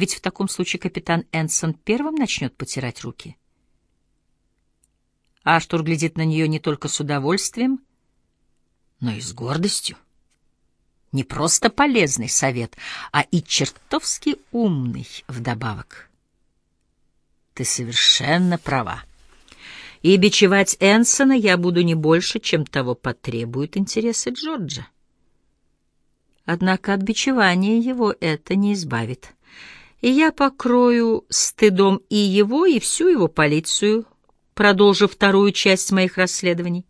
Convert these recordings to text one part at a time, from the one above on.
Ведь в таком случае капитан Энсон первым начнет потирать руки. Артур глядит на нее не только с удовольствием, но и с гордостью. Не просто полезный совет, а и чертовски умный вдобавок. Ты совершенно права. И бичевать Энсона я буду не больше, чем того потребуют интересы Джорджа. Однако от бичевания его это не избавит. И я покрою стыдом и его, и всю его полицию, продолжив вторую часть моих расследований.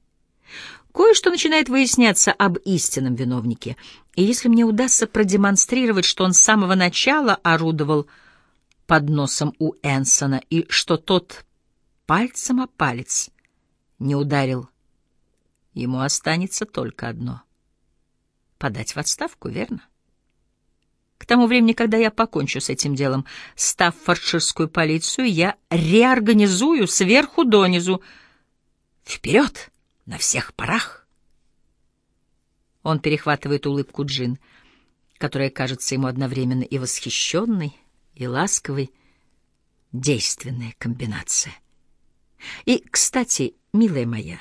Кое-что начинает выясняться об истинном виновнике, и если мне удастся продемонстрировать, что он с самого начала орудовал под носом у Энсона и что тот пальцем о палец не ударил, ему останется только одно — подать в отставку, верно? Тому времени, когда я покончу с этим делом, Стаффордширскую полицию я реорганизую сверху донизу. Вперед! На всех парах! Он перехватывает улыбку Джин, которая кажется ему одновременно и восхищенной, и ласковой. Действенная комбинация. И, кстати, милая моя,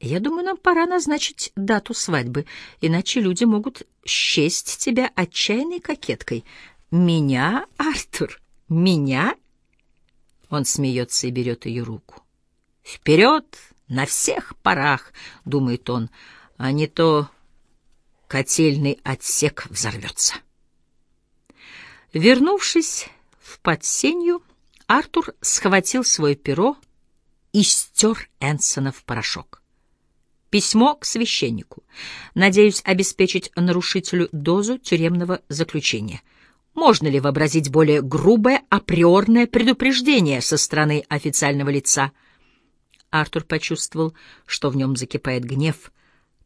я думаю, нам пора назначить дату свадьбы, иначе люди могут счесть тебя отчаянной кокеткой. Меня, Артур, меня? Он смеется и берет ее руку. Вперед, на всех парах, думает он, а не то котельный отсек взорвется. Вернувшись в подсенью, Артур схватил свое перо и стер Энсона в порошок. Письмо к священнику. Надеюсь обеспечить нарушителю дозу тюремного заключения. Можно ли вообразить более грубое априорное предупреждение со стороны официального лица? Артур почувствовал, что в нем закипает гнев,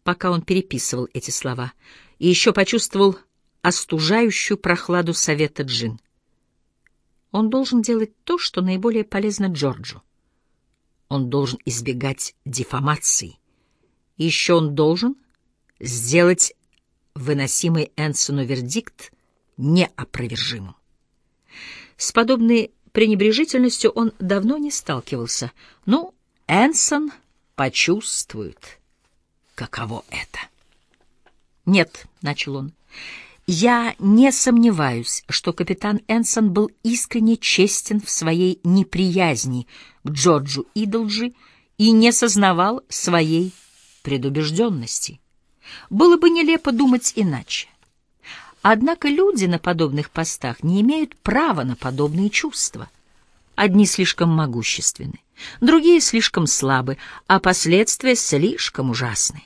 пока он переписывал эти слова, и еще почувствовал остужающую прохладу совета Джин. Он должен делать то, что наиболее полезно Джорджу. Он должен избегать дефамации. Еще он должен сделать выносимый Энсону вердикт неопровержимым. С подобной пренебрежительностью он давно не сталкивался. Ну, Энсон почувствует, каково это. «Нет», — начал он, я не сомневаюсь, что капитан Энсон был искренне честен в своей неприязни к Джорджу Идолджи и не сознавал своей предубежденности. Было бы нелепо думать иначе. Однако люди на подобных постах не имеют права на подобные чувства. Одни слишком могущественны, другие слишком слабы, а последствия слишком ужасны.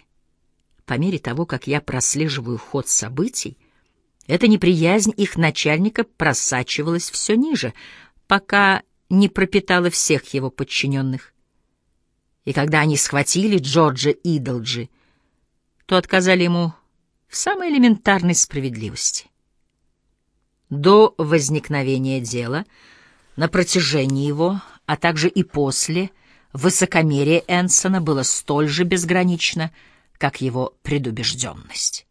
По мере того, как я прослеживаю ход событий, эта неприязнь их начальника просачивалась все ниже, пока не пропитала всех его подчиненных. И когда они схватили Джорджа Идолджи, то отказали ему в самой элементарной справедливости. До возникновения дела, на протяжении его, а также и после, высокомерие Энсона было столь же безгранично, как его предубежденность.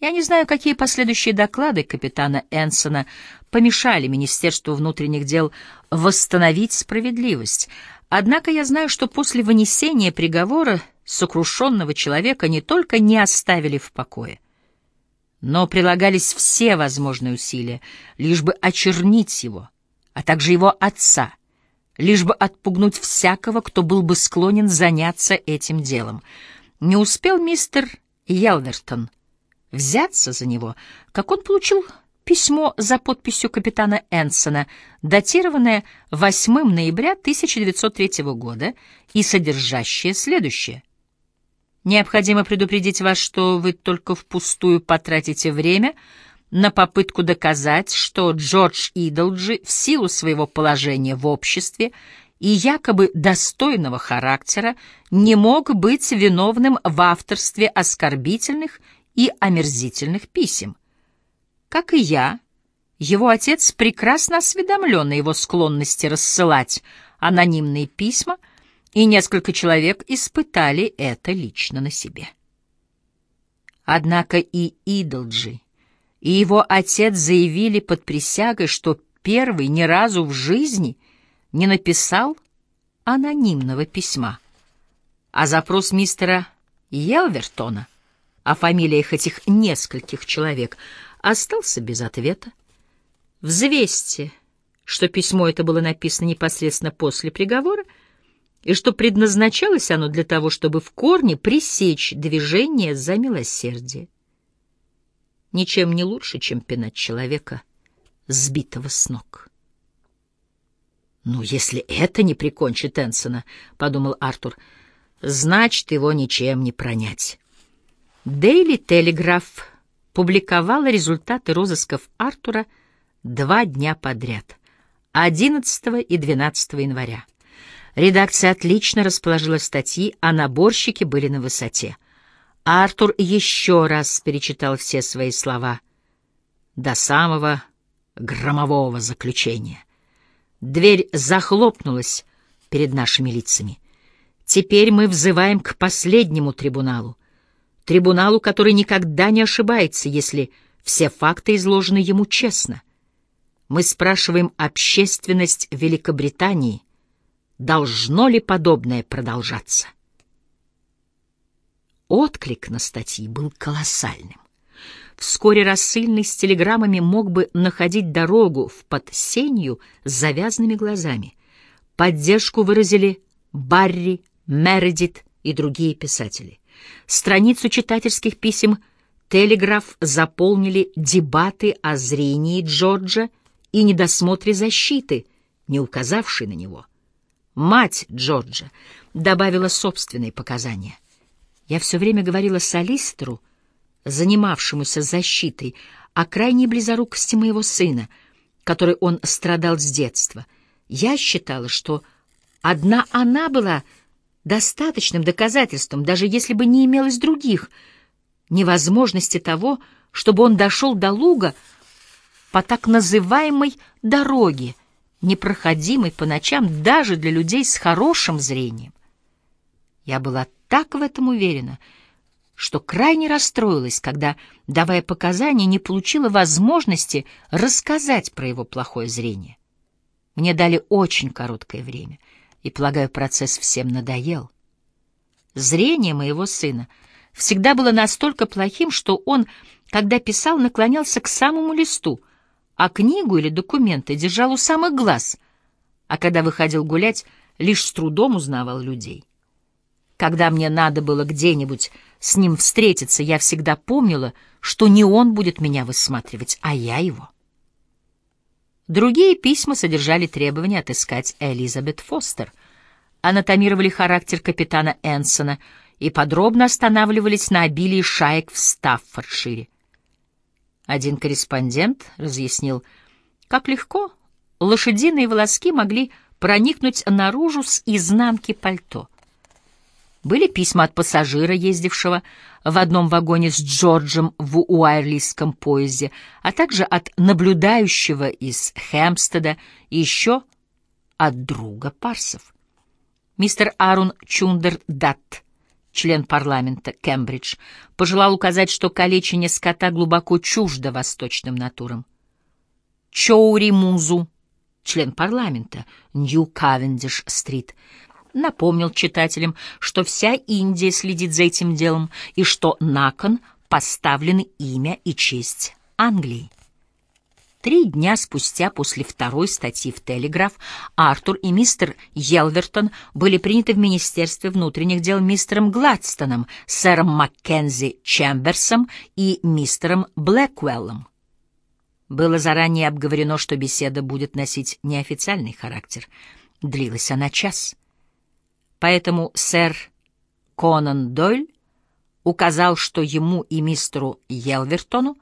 Я не знаю, какие последующие доклады капитана Энсона помешали Министерству внутренних дел восстановить справедливость. Однако я знаю, что после вынесения приговора сокрушенного человека не только не оставили в покое, но прилагались все возможные усилия, лишь бы очернить его, а также его отца, лишь бы отпугнуть всякого, кто был бы склонен заняться этим делом. Не успел мистер Елвертон взяться за него, как он получил письмо за подписью капитана Энсона, датированное 8 ноября 1903 года и содержащее следующее. «Необходимо предупредить вас, что вы только впустую потратите время на попытку доказать, что Джордж Идолджи в силу своего положения в обществе и якобы достойного характера не мог быть виновным в авторстве оскорбительных и омерзительных писем. Как и я, его отец прекрасно осведомлен о его склонности рассылать анонимные письма, и несколько человек испытали это лично на себе. Однако и Идолджи и его отец заявили под присягой, что первый ни разу в жизни не написал анонимного письма. А запрос мистера Елвертона о фамилиях этих нескольких человек остался без ответа. Взвесьте, что письмо это было написано непосредственно после приговора, и что предназначалось оно для того, чтобы в корне пресечь движение за милосердие. Ничем не лучше, чем пинать человека, сбитого с ног. «Ну, если это не прикончит Энсона, — подумал Артур, — значит, его ничем не пронять». Дейли Телеграф публиковала результаты розысков Артура два дня подряд, 11 и 12 января. Редакция отлично расположила статьи, а наборщики были на высоте. Артур еще раз перечитал все свои слова до самого громового заключения. Дверь захлопнулась перед нашими лицами. Теперь мы взываем к последнему трибуналу, трибуналу, который никогда не ошибается, если все факты изложены ему честно. Мы спрашиваем общественность Великобритании, должно ли подобное продолжаться. Отклик на статьи был колоссальным. Вскоре рассыльный с телеграммами мог бы находить дорогу в подсенью с завязанными глазами. Поддержку выразили Барри, Мередит и другие писатели. Страницу читательских писем «Телеграф» заполнили дебаты о зрении Джорджа и недосмотре защиты, не указавшей на него. Мать Джорджа добавила собственные показания. Я все время говорила солистеру, занимавшемуся защитой, о крайней близорукости моего сына, которой он страдал с детства. Я считала, что одна она была достаточным доказательством, даже если бы не имелось других, невозможности того, чтобы он дошел до луга по так называемой дороге, непроходимой по ночам даже для людей с хорошим зрением. Я была так в этом уверена, что крайне расстроилась, когда, давая показания, не получила возможности рассказать про его плохое зрение. Мне дали очень короткое время — и, полагаю, процесс всем надоел. Зрение моего сына всегда было настолько плохим, что он, когда писал, наклонялся к самому листу, а книгу или документы держал у самых глаз, а когда выходил гулять, лишь с трудом узнавал людей. Когда мне надо было где-нибудь с ним встретиться, я всегда помнила, что не он будет меня высматривать, а я его. Другие письма содержали требования отыскать Элизабет Фостер, анатомировали характер капитана Энсона и подробно останавливались на обилии шаек в Стаффордшире. Один корреспондент разъяснил, как легко лошадиные волоски могли проникнуть наружу с изнанки пальто — были письма от пассажира, ездившего в одном вагоне с Джорджем в уайрлийском поезде, а также от наблюдающего из Хэмпстеда и еще от друга Парсов. Мистер Арун Чундер Датт, член парламента Кембридж, пожелал указать, что калечение скота глубоко чуждо восточным натурам. Чоури Музу, член парламента, Нью-Кавендиш-стрит, напомнил читателям, что вся Индия следит за этим делом и что на кон поставлены имя и честь Англии. Три дня спустя после второй статьи в «Телеграф» Артур и мистер Елвертон были приняты в Министерстве внутренних дел мистером Гладстоном, сэром Маккензи Чемберсом и мистером Блэквеллом. Было заранее обговорено, что беседа будет носить неофициальный характер. Длилась она час. Поэтому сэр Конан Дойль указал, что ему и мистеру Елвертону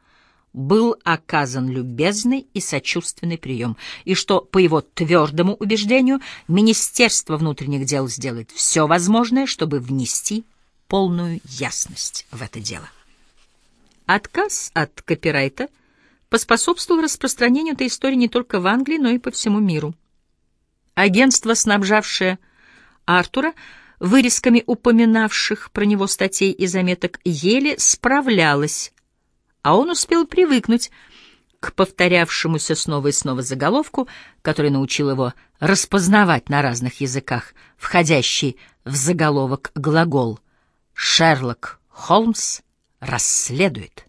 был оказан любезный и сочувственный прием, и что, по его твердому убеждению, Министерство внутренних дел сделает все возможное, чтобы внести полную ясность в это дело. Отказ от копирайта поспособствовал распространению этой истории не только в Англии, но и по всему миру. Агентство, снабжавшее Артура, вырезками упоминавших про него статей и заметок, еле справлялась, а он успел привыкнуть к повторявшемуся снова и снова заголовку, который научил его распознавать на разных языках входящий в заголовок глагол «Шерлок Холмс расследует».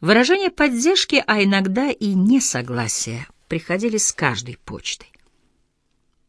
Выражение поддержки, а иногда и несогласия приходили с каждой почтой.